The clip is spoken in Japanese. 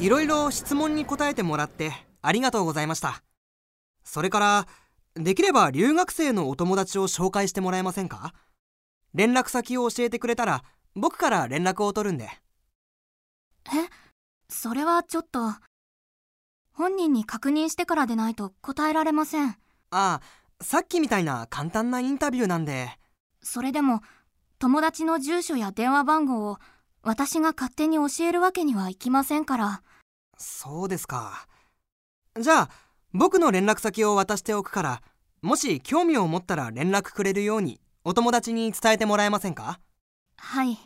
いろいろ質問に答えてもらってありがとうございました。それからできれば留学生のお友達を紹介してもらえませんか？連絡先を教えてくれたら僕から連絡を取るんで。え？それはちょっと本人に確認してからでないと答えられません。ああさっきみたいな簡単なインタビューなんで。それでも友達の住所や電話番号を私が勝手に教えるわけにはいきませんからそうですか。じゃあ僕の連絡先を渡しておくからもし興味を持ったら連絡くれるようにお友達に伝えてもらえませんか？はい。